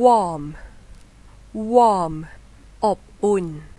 warm warm อบอุ่น